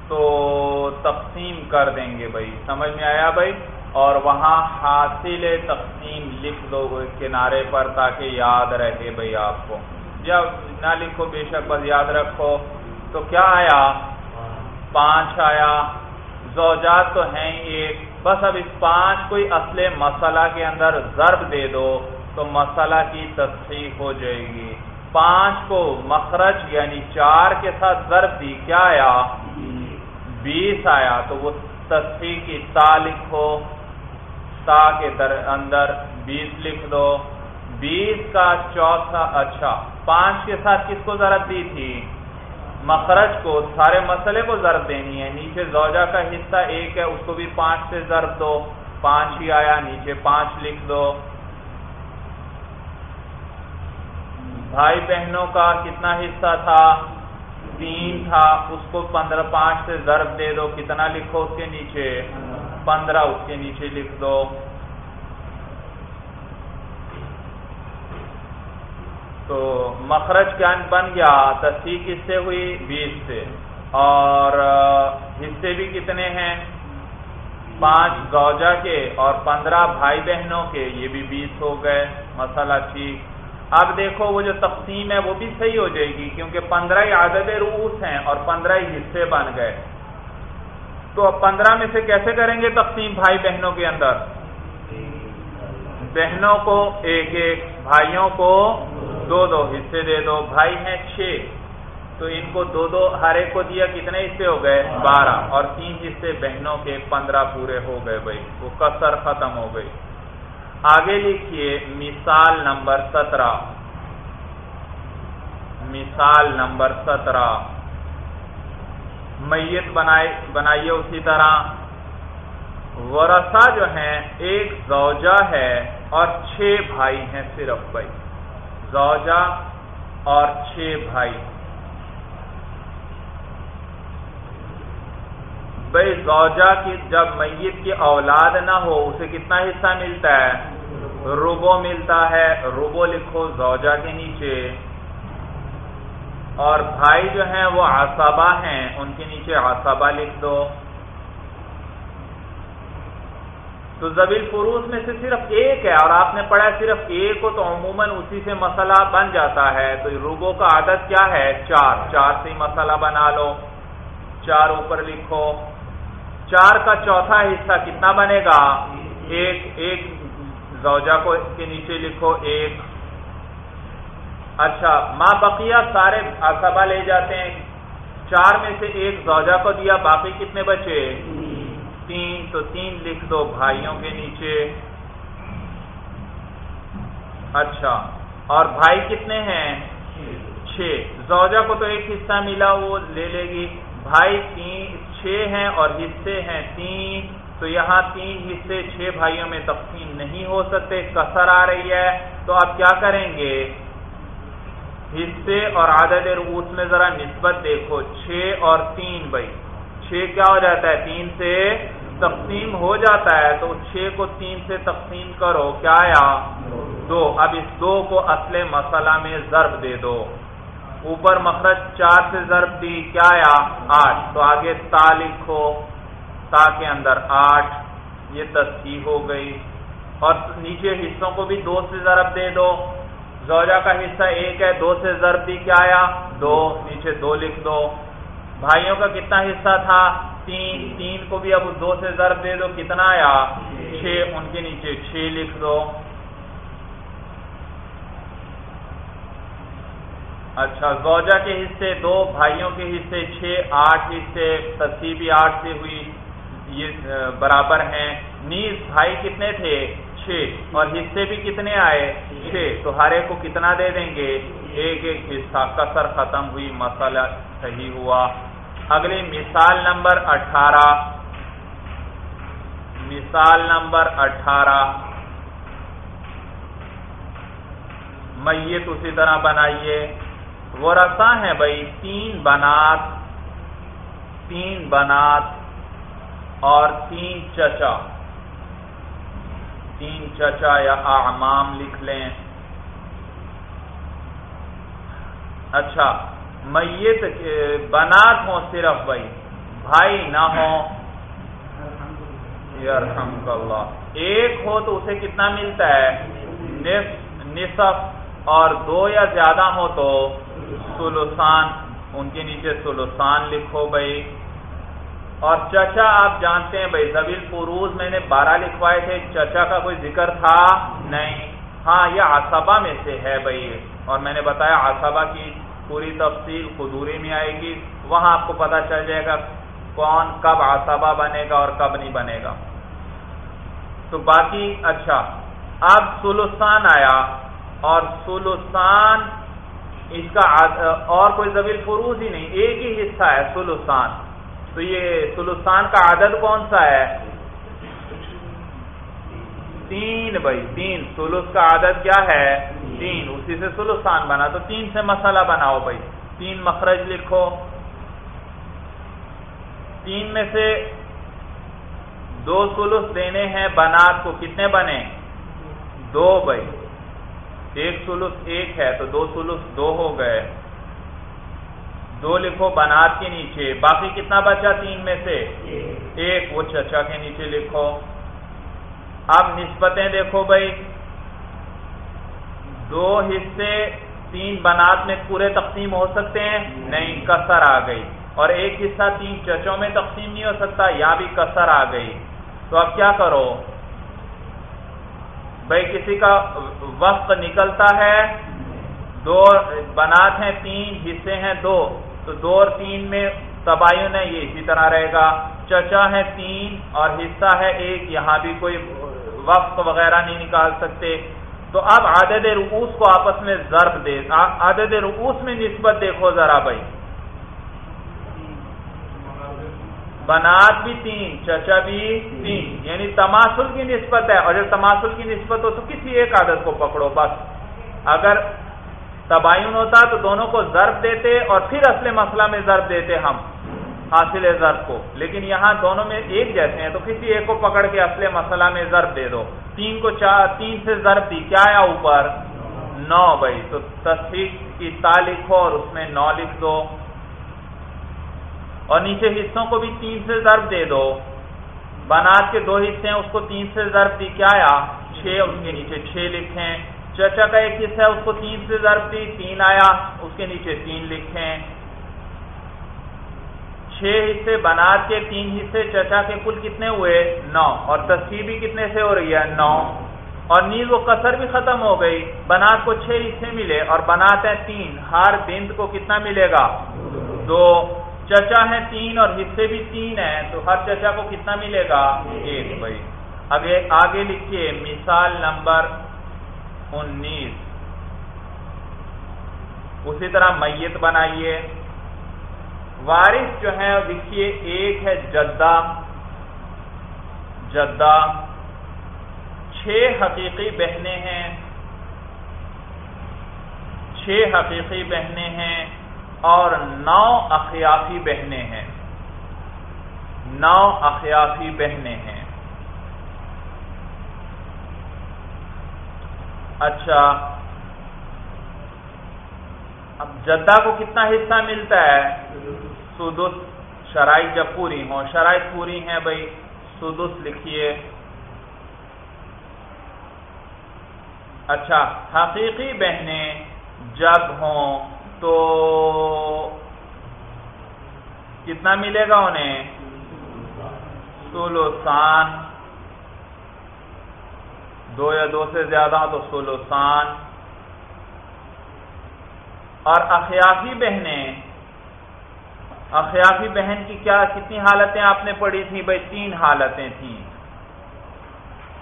Speaker 1: تو تقسیم کر دیں گے بھائی۔ سمجھ میں آیا بھائی؟ اور وہاں حاصل تقسیم لکھ دو کنارے پر تاکہ یاد رہے بھائی آپ کو۔ یا نہ لکھو، بے شک بس یاد رکھو۔ تو کیا آیا؟ پانچ آیا۔ زوجات تو ہیں ایک۔ بس اب اس پانچ کوئی اصل مسئلہ کے اندر ضرب دے دو تو مسئلہ کی تصحیح ہو جائے گی۔ پانچ کو مخرج یعنی چار کے ساتھ ضرب دی، کیا آیا؟ بیس آیا۔ تو وہ تصحیح کی تا لکھو، تا کے در اندر بیس لکھ دو۔ بیس کا چوتھا اچھا پانچ کے ساتھ کس کو ضرب دی تھی؟ مخرج کو سارے مسئلے کو ضرب دینی ہے۔ نیچے زوجہ کا حصہ ایک ہے، اس کو بھی پانچ سے ضرب دو۔ پانچ ہی آیا، نیچے پانچ لکھ دو۔ بھائی بہنوں کا کتنا حصہ تھا؟ تین تھا۔ اس کو پندرہ پانچ سے ضرب دے دو۔ کتنا لکھو اس کے نیچے؟ پندرہ۔ اس کے نیچے لکھ دو۔ تو مخرج کیا بن گیا، تصحیح کس سے ہوئی؟ بیس سے۔ اور حصے بھی کتنے ہیں؟ پانچ زوجہ کے اور پندرہ بھائی بہنوں کے، یہ بھی بیس ہو گئے۔ مسئلہ ٹھیک۔ اب دیکھو، وہ جو تقسیم ہے وہ بھی صحیح ہو جائے گی، کیونکہ پندرہ ہی عدد روس ہیں اور پندرہ ہی حصے بن گئے۔ تو اب پندرہ میں سے کیسے کریں گے تقسیم بھائی بہنوں کے اندر؟ بہنوں کو ایک ایک، بھائیوں کو دو دو حصے دے دو۔ بھائی ہیں چھ۔ تو ان کو دو دو ہر ایک کو دیا۔ کتنے حصے ہو گئے؟ بارہ۔ اور تین حصے بہنوں کے پندرہ پورے ہو گئے بھائی۔ وہ کسر ختم ہو گئی۔ آگے لکھیے مثال نمبر سترہ۔ مثال نمبر سترہ۔ میت بنائیے اسی طرح۔ ورثہ جو ہیں، ایک زوجہ ہے اور چھ بھائی ہیں صرف بھائی۔ زوجہ اور چھ بھائی۔ بھائی، زوجہ کی جب میت کی اولاد نہ ہو، اسے کتنا حصہ ملتا ہے؟ روبو ملتا ہے۔ روبو لکھو زوجہ کے نیچے۔ اور بھائی جو ہیں، وہ آسابہ ہیں۔ ان کے نیچے آسابہ لکھ دو۔ تو زبیل فروز میں سے صرف ایک ہے اور آپ نے پڑھا صرف ایک ہو تو عموماً اسی سے مسئلہ بن جاتا ہے۔ تو روگوں کا عادت کیا ہے؟ چار۔ چار سے ہی مسئلہ بنا لو۔ چار اوپر لکھو۔ چار کا چوتھا حصہ کتنا بنے گا؟ ایک۔ ایک زوجہ کو کے نیچے لکھو۔ ایک۔ اچھا ماں بقیہ سارے اسبا لے جاتے ہیں۔ چار میں سے ایک زوجہ کو دیا، باقی کتنے بچے؟ تین تو تین لکھ دو بھائیوں کے نیچے۔ اچھا اور بھائی کتنے ہیں؟ چھ۔ زوجہ کو تو ایک حصہ ملا، وہ لے لے گی۔ بھائی تین، چھ ہیں اور حصے ہیں تین۔ تو یہاں تین حصے چھ بھائیوں میں تقسیم نہیں ہو سکتے، کسر آ رہی ہے۔ تو آپ کیا کریں گے؟ حصے اور عدد رؤوس میں ذرا نسبت دیکھو، چھ اور تین بھائی۔ چھ کیا ہو جاتا ہے؟ تین سے تقسیم ہو جاتا ہے، تو چھ کو تین سے تقسیم کرو، کیا آیا دو۔ اب اس دو کو اصل مسئلہ میں ضرب دے دو۔ اوپر مخرج چار سے ضرب دی، کیا آیا آٹھ۔ تو آگے تا لکھو، تا کے اندر آٹھ، یہ تصحیح ہو گئی۔ اور نیچے حصوں کو بھی دو سے ضرب دے دو۔ زوجہ کا حصہ ایک ہے، دو سے ضرب دی، کیا آیا دو۔ نیچے دو لکھ دو۔ بھائیوں کا کتنا حصہ تھا؟ تین تین کو بھی اب دو سے ضرب دے دو، کتنا آیا؟ چھ، ان کے نیچے چھ لکھ دو۔ اچھا زوجہ کے حصے دو، بھائیوں کے حصے چھ، آٹھ حصے تصیبی آٹھ سے ہوئی۔ یہ برابر ہیں۔ نیز بھائی کتنے تھے؟ چھ۔ اور حصے بھی کتنے آئے؟ چھ تو ہر ایک کو کتنا دے دیں گے؟ ایک ایک حصہ کسر ختم ہوئی مسئلہ صحیح ہوا۔ اگلی مثال نمبر اٹھارہ۔ مثال نمبر اٹھارہ۔ میت اسی طرح بنائیے۔ وہ رسا ہے بھائی، تین بنات تین بنات اور تین چچا۔ تین چچا یا اعمام لکھ لیں۔ اچھا میت بنات ہوں صرف بھائی بھائی نہ ہو یرحم اللہ ایک ہو تو اسے کتنا ملتا ہے؟ نصف، اور دو یا زیادہ ہو تو سلوسان۔ ان کے نیچے سلوسان لکھو بھائی۔ اور چچا آپ جانتے ہیں بھائی زبیل فروز میں نے بارہ لکھوائے تھے، چچا کا کوئی ذکر تھا؟ نہیں۔ ہاں یہ آسبا میں سے ہے بھائی۔ اور میں نے بتایا آسبا کی پوری تفصیل خدوری میں آئے گی۔ وہاں آپ کو پتا چل جائے گا کون کب آسبا بنے گا اور کب نہیں بنے گا۔ تو باقی اچھا۔ اب سلوستان آیا اور سلوستان اس کا اور کوئی زبیل فروز ہی نہیں، ایک ہی حصہ ہے سلوستان تو یہ سلوستان کا عدد کون سا ہے؟ تین بھائی، تین۔ سلوس کا عدد کیا ہے؟ تین۔ اسی سے سلوستان بنا، تو تین سے مسئلہ بناؤ بھائی۔ تین مخرج لکھو۔ تین میں سے دو سلوس دینے ہیں، بنات کو کتنے بنے؟ دو بھائی۔ ایک سلوس ایک ہے، تو دو سلوس دو ہو گئے۔ دو لکھو بنات کے نیچے باقی کتنا بچا تین میں سے؟ ایک۔ وہ چچا کے نیچے لکھو۔ اب نسبتیں دیکھو بھائی۔ دو حصے تین بنات میں پورے تقسیم ہو سکتے ہیں؟ نہیں کسر آ گئی۔ اور ایک حصہ تین چچوں میں تقسیم نہیں ہو سکتا یا بھی کسر آ گئی۔ تو اب کیا کرو؟ بھائی کسی کا وقت نکلتا ہے دو بنات ہیں، تین حصے ہیں، دو۔ تو دو اور تین میں تباین ہے، یہ اسی طرح رہے گا۔ چچا ہے تین اور حصہ ہے ایک۔ یہاں بھی کوئی وقت وغیرہ نہیں نکال سکتے۔ تو اب عدد رؤوس کو آپس میں ضرب دے۔ عدد رؤوس میں نسبت دیکھو ذرا بھائی۔ بنات بھی تین، چچا بھی تین۔ یعنی تماسل کی نسبت ہے۔ اور جب تماسل کی نسبت ہو تو کسی ایک عادت کو پکڑو، بس۔ اگر تباین ہوتا تو دونوں کو ضرب دیتے اور پھر اصل مسئلہ میں ضرب دیتے ہم، حاصل ضرب کو۔ لیکن یہاں دونوں میں ایک جیسے ہیں تو کسی ایک کو پکڑ کے اصل مسئلہ میں ضرب دے دو۔ تین کو چار، تین سے ضرب دی، کیا آیا اوپر؟ نو بھائی۔ تو تصحیح کی تا لکھو اور اس میں نو لکھ دو۔ اور نیچے حصوں کو بھی تین سے ضرب دے دو۔ بنات کے دو حصے ہیں، اس کو تین سے ضرب دی، کیا آیا؟ چھ، اس کے نیچے چھ لکھیں چچا کا ایک حصہ ہے، اس کو تین سے ضرب دی، تین آیا، اس کے نیچے تین لکھیں۔ چھ حصے بنات کے، تین حصے چچا کے کل کتنے ہوئے؟ نو۔ اور تصویر بھی کتنے سے ہو رہی ہے؟ نو۔ اور نیز وہ قصر بھی ختم ہو گئی۔ بنات کو چھ حصے ملے اور بنات ہیں تین۔ ہر بند کو کتنا ملے گا؟ دو۔ چچا ہے تین اور حصے بھی تین ہیں، تو ہر چچا کو کتنا ملے گا؟ ایک۔ بھائی اگے آگے لکھیے، مثال نمبر انیس اسی طرح میت بنائیے۔ وارث جو ہے لکھیے ایک ہے جدہ۔ جدہ۔ چھ حقیقی بہنیں ہیں۔ چھ حقیقی بہنیں ہیں اور نو اخیافی بہنیں ہیں۔ نو اخیافی بہنیں ہیں۔ اچھا۔ اب جدہ کو کتنا حصہ ملتا ہے؟ سدس۔ شرائط جب پوری ہوں، شرائط پوری ہیں بھائی۔ سدس لکھیے۔ اچھا حقیقی بہنیں جب ہوں تو کتنا ملے گا انہیں؟ سولوسان۔ دو یا دو سے زیادہ تو سولوسان اور اخیافی بہنیں، اخیافی بہن کی کیا کتنی حالتیں آپ نے پڑھی تھیں؟ بھائی تین حالتیں تھیں۔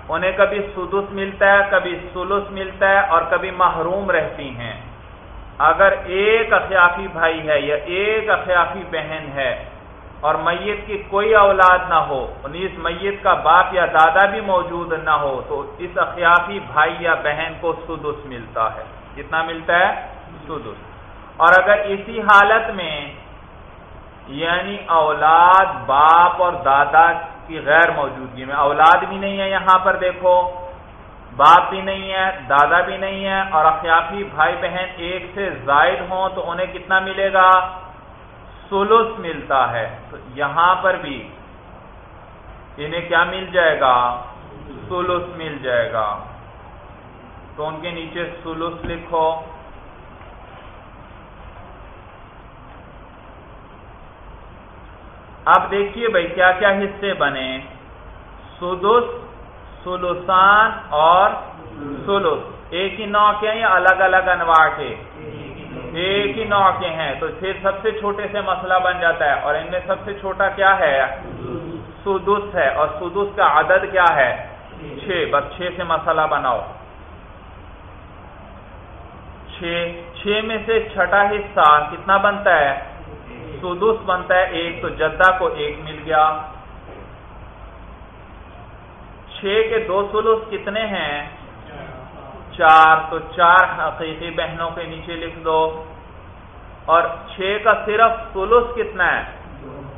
Speaker 1: انہیں کبھی سدس ملتا ہے، کبھی سلس ملتا ہے اور کبھی محروم رہتی ہیں۔ اگر ایک اخیافی بھائی ہے یا ایک اخیافی بہن ہے اور میت کی کوئی اولاد نہ ہو یعنی نیز میت کا باپ یا دادا بھی موجود نہ ہو، تو اس اخیافی بھائی یا بہن کو سدس ملتا ہے۔ کتنا ملتا ہے؟ سدس۔ اور اگر اسی حالت میں یعنی اولاد باپ اور دادا کی غیر موجودگی میں، اولاد بھی نہیں ہے یہاں پر دیکھو، باپ بھی نہیں ہے، دادا بھی نہیں ہے، اور اخیافی بھائی بہن ایک سے زائد ہوں تو انہیں کتنا ملے گا؟ سولس ملتا ہے۔ تو یہاں پر بھی انہیں کیا مل جائے گا؟ سولس مل جائے گا۔ تو ان کے نیچے سولس لکھو۔ اب دیکھیے بھائی کیا کیا حصے بنے۔ سدس، سلوسان اور سلس ایک ہی نو کے ہیں یا الگ الگ انواع کے؟ ایک ہی نو کے ہیں، تو پھر سب سے چھوٹے سے مسئلہ بن جاتا ہے۔ اور ان میں سب سے چھوٹا کیا ہے؟ سدس ہے۔ اور سدس کا عدد کیا ہے؟ چھ۔ بس چھ سے مسئلہ بناؤ۔ چھ۔ چھ میں سے چھٹا حصہ کتنا بنتا ہے؟ سدس بنتا ہے۔ ایک تو جدہ کو ایک مل گیا۔ چھ کے دو سلوس کتنے ہیں؟ چار، تو چار حقیقی بہنوں کے نیچے لکھ دو۔ اور چھ کا صرف سلوس کتنا ہے؟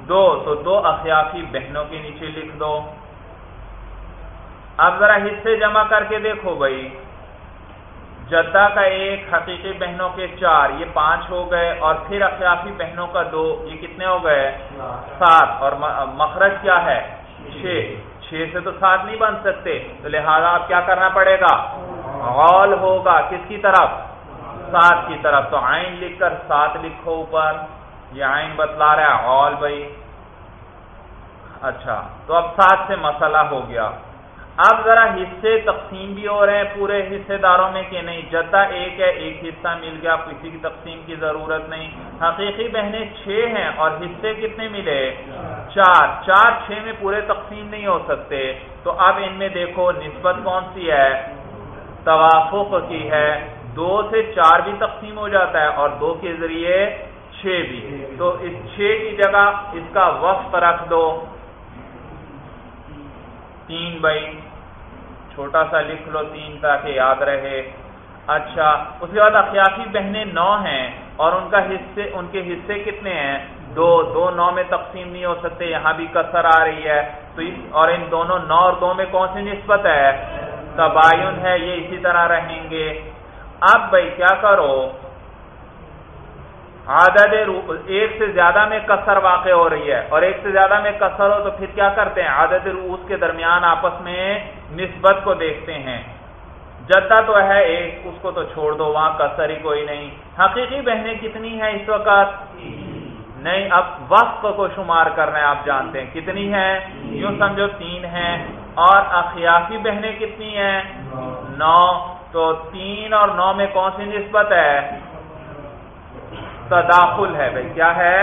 Speaker 1: دو، تو دو اخیافی بہنوں کے نیچے لکھ دو۔ اب ذرا حصے جمع کر کے دیکھو بھائی۔ جدہ کا ایک، حقیقی بہنوں کے چار، یہ پانچ ہو گئے۔ اور پھر اخیافی بہنوں کا دو، یہ کتنے ہو گئے؟ سات۔ اور مخرج کیا ہے؟ چھ۔ چھ سے تو سات نہیں بن سکتے، تو لہذا آپ کیا کرنا پڑے گا؟ غول ہوگا کس کی طرف؟ سات کی طرف. تو آئین لکھ کر سات لکھو اوپر. یہ آئین بتلا رہا ہے غول بھائی. اچھا تو اب سات سے مسئلہ ہو گیا. اب ذرا حصے تقسیم بھی ہو رہے ہیں پورے حصے داروں میں کہ نہیں؟ جدہ ایک ہے، ایک حصہ مل گیا کسی کی تقسیم کی ضرورت نہیں. حقیقی بہنیں چھ ہیں اور حصے کتنے ملے؟ چار. چار چھ میں پورے تقسیم نہیں ہو سکتے. تو اب ان میں دیکھو نسبت کون سی ہے؟ توافق کی ہے۔ دو سے چار بھی تقسیم ہو جاتا ہے اور دو کے ذریعے چھ بھی۔ تو اس چھ کی جگہ اس کا وقت رکھ دو۔ تین بائی چھوٹا سا لکھ لو تین تاکہ یاد رہے۔ اچھا اس کے بعد اخیافی بہنیں نو ہیں اور ان کا حصے، ان کے حصے کتنے ہیں؟ دو دو نو میں تقسیم نہیں ہو سکتے، یہاں بھی کسر آ رہی ہے۔ تو اس اور ان دونوں نو اور دو میں کون سی نسبت ہے؟ تباین ہے، یہ اسی طرح رہیں گے۔ اب بھائی کیا کرو؟ عدد ایک سے زیادہ میں کسر واقع ہو رہی ہے، اور ایک سے زیادہ میں کسر ہو تو پھر کیا کرتے ہیں؟ عدد روس کے درمیان آپس میں نسبت کو دیکھتے ہیں۔ جدہ تو ہے ایک، اس کو تو چھوڑ دو، وہاں کسر ہی کوئی نہیں۔ حقیقی بہنیں کتنی ہیں اس وقت؟ نہیں، اب وقت کو شمار کرنا ہے آپ جانتے ہیں۔ کتنی ہیں؟ یوں سمجھو تین ہیں۔ اور اخیافی بہنیں کتنی ہیں؟ نو. تو تین اور نو میں کون سی نسبت ہے؟ تداخل ہے بھائی، کیا ہے؟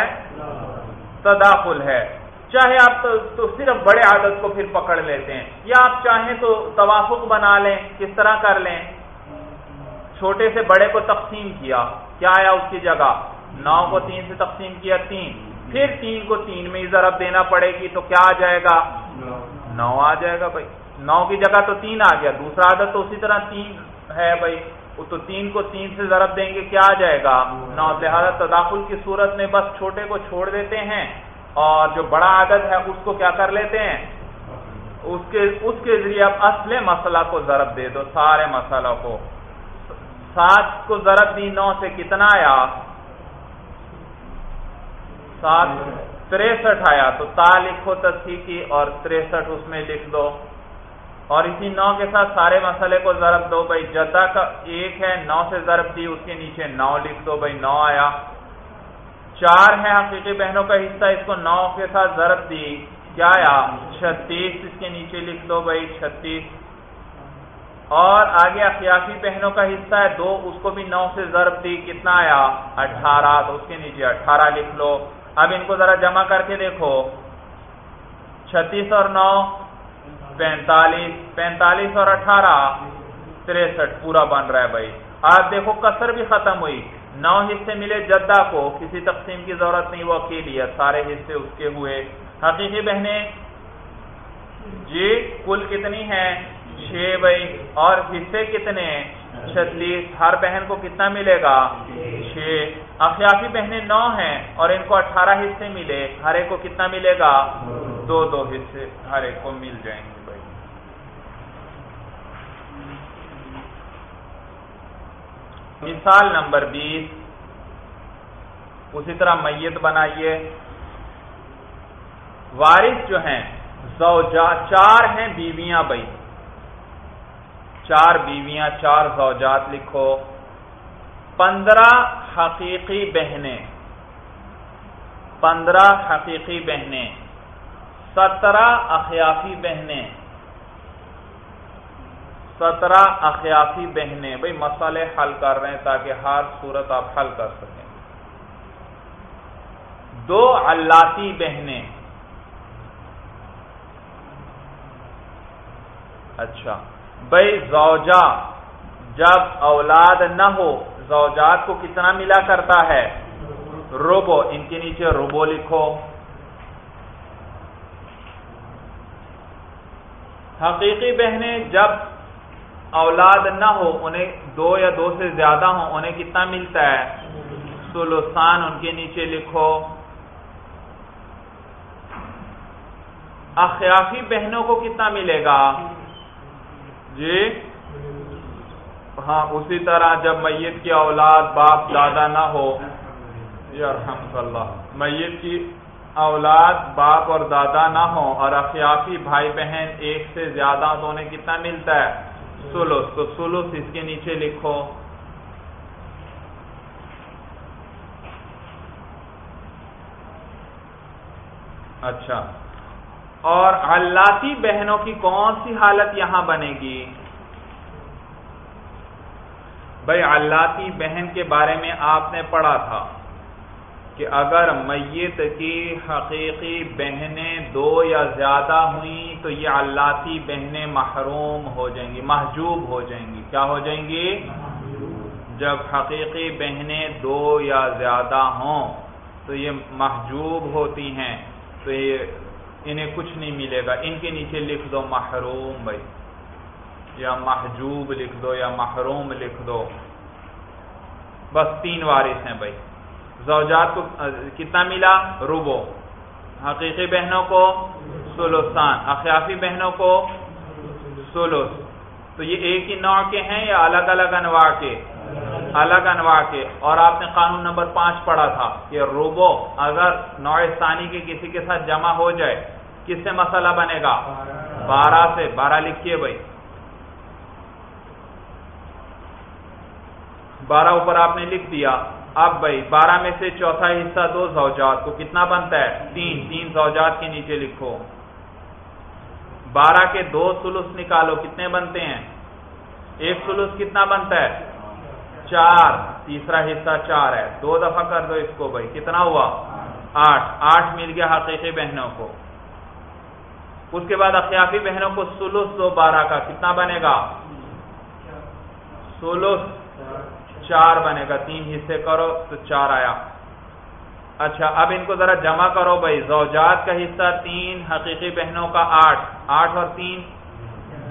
Speaker 1: تداخل ہے۔ چاہے آپ تو صرف بڑے عادت کو پھر پکڑ لیتے ہیں، یا آپ چاہیں تو توافق بنا لیں، کس طرح کر لیں؟ چھوٹے سے بڑے کو تقسیم کیا کیا آیا اس کی جگہ؟ نو کو تین سے تقسیم کیا، تین۔ پھر تین کو تین میں ضرب دینا پڑے گی تو کیا آ جائے گا؟ نو آ جائے گا بھائی۔ نو کی جگہ تو تین آ گیا۔ دوسرا عادت تو اسی طرح تین ہے بھائی۔ تو تین کو تین سے ضرب دیں گے، کیا آ جائے گا؟ نو۔ لہٰذا تداخل کی صورت میں بس چھوٹے کو چھوڑ دیتے ہیں۔ اور جو بڑا عادت ہے، اس کو کیا کر لیتے ہیں؟ اس کے اس کے ذریعے اب اصل مسئلہ کو ضرب دے دو، سارے مسئلہ کو۔ سات کو ضرب دی، نو سے کتنا آیا؟ سات۔ تریسٹھ آیا تو تا لکھو تصحیح کی اور تریسٹھ اس میں لکھ دو۔ اور اسی نو کے ساتھ سارے مسئلے کو ضرب دو۔ بھائی جدا کا ایک ہے، نو سے ضرب دی، اس کے نیچے نو لکھ دو۔ بھائی نو آیا۔ چار ہے حقیقی بہنوں کا حصہ، اس کو نو کے ساتھ ضرب دی۔ کیا آیا؟ چھتیس۔ اس کے نیچے لکھ دو۔ بھائی چھتیس۔ اور آگے اخیافی بہنوں کا حصہ ہے، دو، اس کو بھی نو سے ضرب دی۔ کتنا آیا؟ اٹھارہ۔ تو اس کے نیچے اٹھارہ لکھ لو۔ اب ان کو ذرا جمع کر کے دیکھو۔ چھتیس اور نو، پینتالیس پینتالیس اور اٹھارہ، تریسٹھ، پورا بن رہا ہے بھائی۔ آج دیکھو کسر بھی ختم ہوئی۔ نو حصے ملے جدہ کو، کسی تقسیم کی ضرورت نہیں، وہ اکیلی ہے، سارے حصے اس کے ہوئے۔ حقیقی بہنیں جی کل کتنی ہیں؟ چھ بھائی۔ اور حصے کتنے چھتیس ہر بہن کو کتنا ملے گا؟ چھ۔ اخیافی بہنیں نو ہیں اور ان کو اٹھارہ حصے ملے۔ ہر ایک کو کتنا ملے گا؟ دو دو حصے۔ ہر ایک کو مل جائیں گے مثال نمبر بیس۔ اسی طرح میت بنائیے۔ وارث جو ہیں زوجا چار ہیں بیویاں بھائی۔ چار بیویاں، چار زوجات لکھو۔ پندرہ حقیقی بہنیں۔ پندرہ حقیقی بہنیں۔ سترہ اخیافی بہنیں۔ سترہ اخیافی بہنیں۔ بھائی مسئلے حل کر رہے ہیں تاکہ ہر صورت آپ حل کر سکیں۔ دو اللہ بہنیں۔ اچھا۔ بھائی زوجا جب اولاد نہ ہو، زوجات کو کتنا ملا کرتا ہے؟ روبو، ان کے نیچے روبو لکھو۔ حقیقی بہنیں، جب اولاد نہ ہو، انہیں دو یا دو سے زیادہ ہوں، انہیں کتنا ملتا ہے؟ سلوسان، ان کے نیچے لکھو۔ اخیافی بہنوں کو کتنا ملے گا؟ جی؟ ہاں اسی طرح جب میت کی اولاد باپ دادا نہ ہو جی، رحمت اللہ میت کی اولاد باپ اور دادا نہ ہو اور اخیافی بھائی بہن ایک سے زیادہ تو انہیں کتنا ملتا ہے؟ سولوس تو سولوس اس کے نیچے لکھو۔ اچھا۔ اور حلاتی بہنوں کی کون سی حالت یہاں بنے گی؟ بھائی اللہ بہن کے بارے میں آپ نے پڑھا تھا کہ اگر میت کی حقیقی بہنیں دو یا زیادہ ہوئیں تو یہ اللہ بہنیں محروم ہو جائیں گی، محجوب ہو جائیں گی۔ کیا ہو جائیں گی؟ جب حقیقی بہنیں دو یا زیادہ ہوں تو یہ محجوب ہوتی ہیں، تو یہ انہیں کچھ نہیں ملے گا۔ ان کے نیچے لکھ دو محروم بھائی۔ یا محجوب لکھ دو یا محروم لکھ دو۔ بس تین وارث ہیں بھائی۔ زوجات کو کتنا ملا؟ روبو۔ حقیقی بہنوں کو سولوستان اخیافی بہنوں کو سولوس تو یہ ایک ہی نوع کے ہیں یا الگ الگ انواع کے؟ الگ انواع کے، اور آپ نے قانون نمبر پانچ پڑھا تھا کہ روبو اگر نوع ثانی کے کسی کے ساتھ جمع ہو جائے، کس سے مسئلہ بنے گا؟ بارہ سے۔ بارہ لکھیے بھائی۔ بارہ اوپر آپ نے لکھ دیا۔ اب بھائی، بارہ میں سے چوتھا حصہ دو زوجات کو کتنا بنتا ہے؟ تین۔ تین زوجات کے نیچے لکھو۔ بارہ کے دو سلوس نکالو، کتنے بنتے ہیں؟ ایک سلوس کتنا بنتا ہے؟ چار، تیسرا حصہ چار ہے۔ دو دفعہ کر دو اس کو بھائی۔ کتنا ہوا؟ آٹھ۔ آٹھ مل گیا حقیقی بہنوں کو۔ اس کے بعد اخیافی بہنوں کو سلوس دو بارہ کا۔ کتنا بنے گا؟ سلوس چار بنے گا۔ تین حصے کرو تو چار آیا۔ اچھا اب ان کو ذرا جمع کرو بھائی۔ زوجات کا حصہ تین، حقیقی بہنوں کا آٹھ۔ آٹھ اور تین،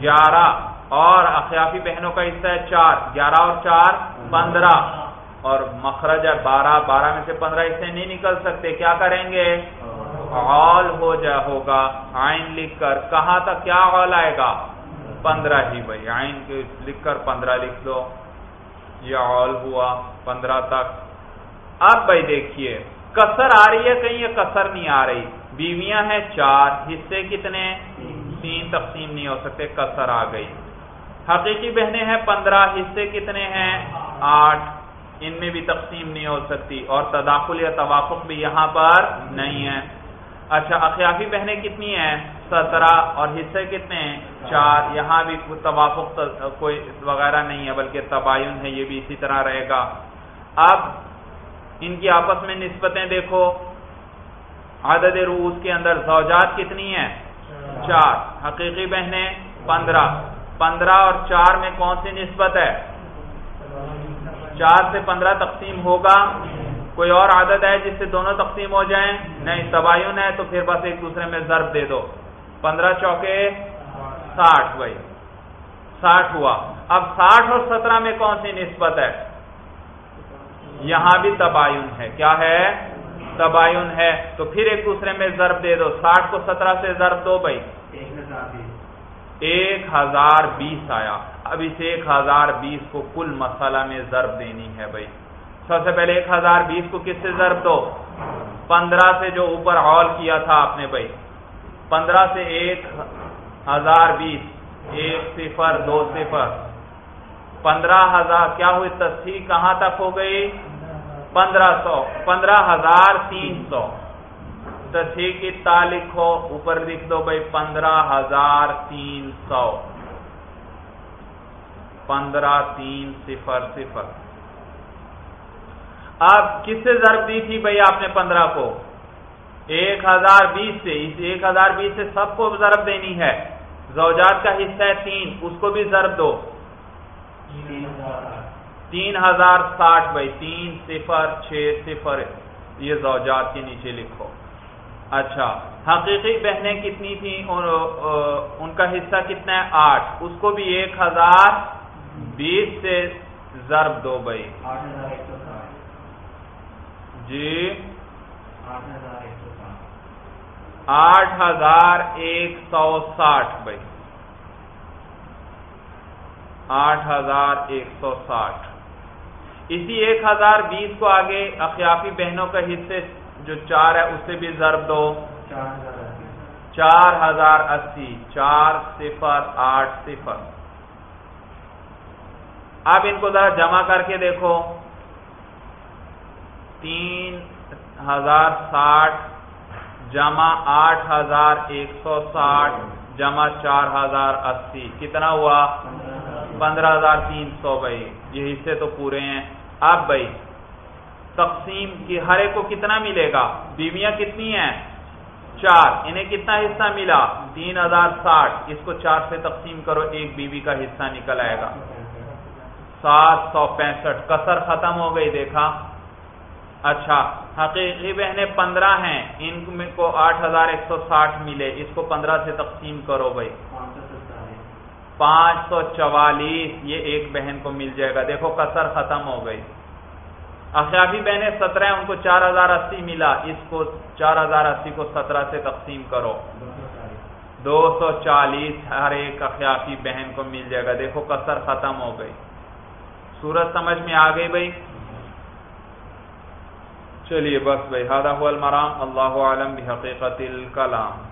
Speaker 1: گیارہ۔ اور اخیافی بہنوں کا حصہ ہے چار۔ گیارہ اور چار پندرہ اور مخرج ہے بارہ بارہ میں سے پندرہ حصے نہیں نکل سکتے، کیا کریں گے؟ غول ہو جائے ہوگا آئین لکھ کر، کہاں تک کیا غول آئے گا؟ پندرہ ہی بھائی آئین لکھ کر پندرہ لکھ دو، یہ آل ہوا پندرہ تک۔ اب بھائی دیکھیے، کسر آ رہی ہے کہیں، یہ کسر نہیں آ رہی۔ بیویاں ہیں چار، حصے کتنے؟ تین، تقسیم نہیں ہو سکتے، کسر آ گئی۔ حقیقی بہنیں ہیں پندرہ، حصے کتنے ہیں؟ آٹھ، ان میں بھی تقسیم نہیں ہو سکتی اور تداخل یا توافق بھی یہاں پر نہیں ہے۔ اچھا اخیافی بہنیں کتنی ہیں؟ سترہ، اور حصے کتنے ہیں؟ چار۔ یہاں بھی توافق کوئی وغیرہ نہیں ہے، بلکہ تباین ہے، یہ بھی اسی طرح رہے گا۔ اب ان کی آپس میں نسبتیں دیکھو۔ عدد روس کے اندر زوجات کتنی ہیں؟ چار۔ حقیقی بہنیں پندرہ۔ پندرہ اور چار میں کون سی نسبت ہے؟ چار سے پندرہ تقسیم ہوگا۔ کوئی اور عادت ہے جس سے دونوں تقسیم ہو جائیں؟ نہیں تباین ہے تو پھر بس ایک دوسرے میں ضرب دے دو۔ پندرہ چوکے ساٹھ، بھائی۔ ساٹھ ہوا۔ اب ساٹھ اور سترہ میں کون سی نسبت ہے؟ یہاں بھی تباین ہے۔ کیا ہے؟ تباین ہے۔ تو پھر ایک دوسرے میں ضرب دے دو۔ ساٹھ کو سترہ سے ضرب دو، بھائی۔ ایک ہزار بیس آیا۔ اب اس ایک ہزار بیس کو کل مسئلہ میں ضرب دینی ہے بھائی۔ سب سے پہلے ایک ہزار بیس کو کس سے ضرب دو؟ پندرہ سے جو اوپر ہال کیا تھا آپ نے بھائی۔ پندرہ سے ایک ہزار بیس، ایک صفر، دو صفر۔ پندرہ ہزار، کیا ہوئی؟ تصحیح کہاں تک ہو گئی؟ پندرہ سو، پندرہ ہزار تین سو۔ تصحیح کی تالک ہو، اوپر لکھ دو بھائی، پندرہ ہزار تین سو۔ پندرہ، تین، صفر صفر۔ اب کس سے ضرب دی تھی بھائی آپ نے پندرہ کو؟ ایک ہزار بیس سے۔ اس ایک ہزار بیس سے سب کو ضرب دینی ہے۔ زوجات کا حصہ ہے تین، اس کو بھی ضرب دو۔ تین ہزار ساٹھ بھائی۔ تین، صفر، چھ، صفر۔ یہ زوجات کے نیچے لکھو۔ اچھا حقیقی بہنیں کتنی تھیں؟ ان کا حصہ کتنا ہے؟ آٹھ۔ اس کو بھی ایک ہزار بیس سے ضرب دو بھائی۔ جی۔ آٹھ ہزار ایک سو ساٹھ۔ بھائی۔ آٹھ ہزار ایک سو ساٹھ۔ اسی ایک ہزار بیس کو آگے اخیافی بہنوں کا حصے جو چار ہے اس سے بھی ضرب دو۔ چار ہزار اسی۔ چار صفر آٹھ صفر۔ اب ان کو ذرا جمع کر کے دیکھو۔ تین ہزار ساٹھ، جمع آٹھ ہزار ایک سو ساٹھ، جمع چار ہزار اسی۔ کتنا ہوا؟ پندرہ ہزار تین سو بھائی۔ یہ حصے تو پورے ہیں۔ اب بھائی، تقسیم کی ہر ایک کو کتنا ملے گا؟ بیویاں کتنی ہیں؟ چار۔ انہیں کتنا حصہ ملا؟ تین ہزار ساٹھ۔ اس کو چار سے تقسیم کرو، ایک بیوی کا حصہ نکل آئے گا۔ سات سو پینسٹھ کسر ختم ہو گئی، دیکھا۔ اچھا حقیقی بہنیں پندرہ ہیں، ان کو آٹھ ہزار ایک سو ساٹھ ملے۔ اس کو پندرہ سے تقسیم کرو بھائی۔ پانچ سو چوالیس، یہ ایک بہن کو مل جائے گا۔ دیکھو، کسر ختم ہو گئی۔ اخیافی بہنیں سترہ ہیں، ان کو چار ہزار اسی ملا۔ اس کو چار ہزار اسی کو سترہ سے تقسیم کرو۔ دو سو چالیس ہر ایک اخیافی بہن کو مل جائے گا۔ دیکھو، کسر ختم ہو گئی۔ صورت سمجھ میں آ گئی بھائی؟ چلیے بس بھائی ہادہ المرام، اللہ عالم بحقیقت الکلام۔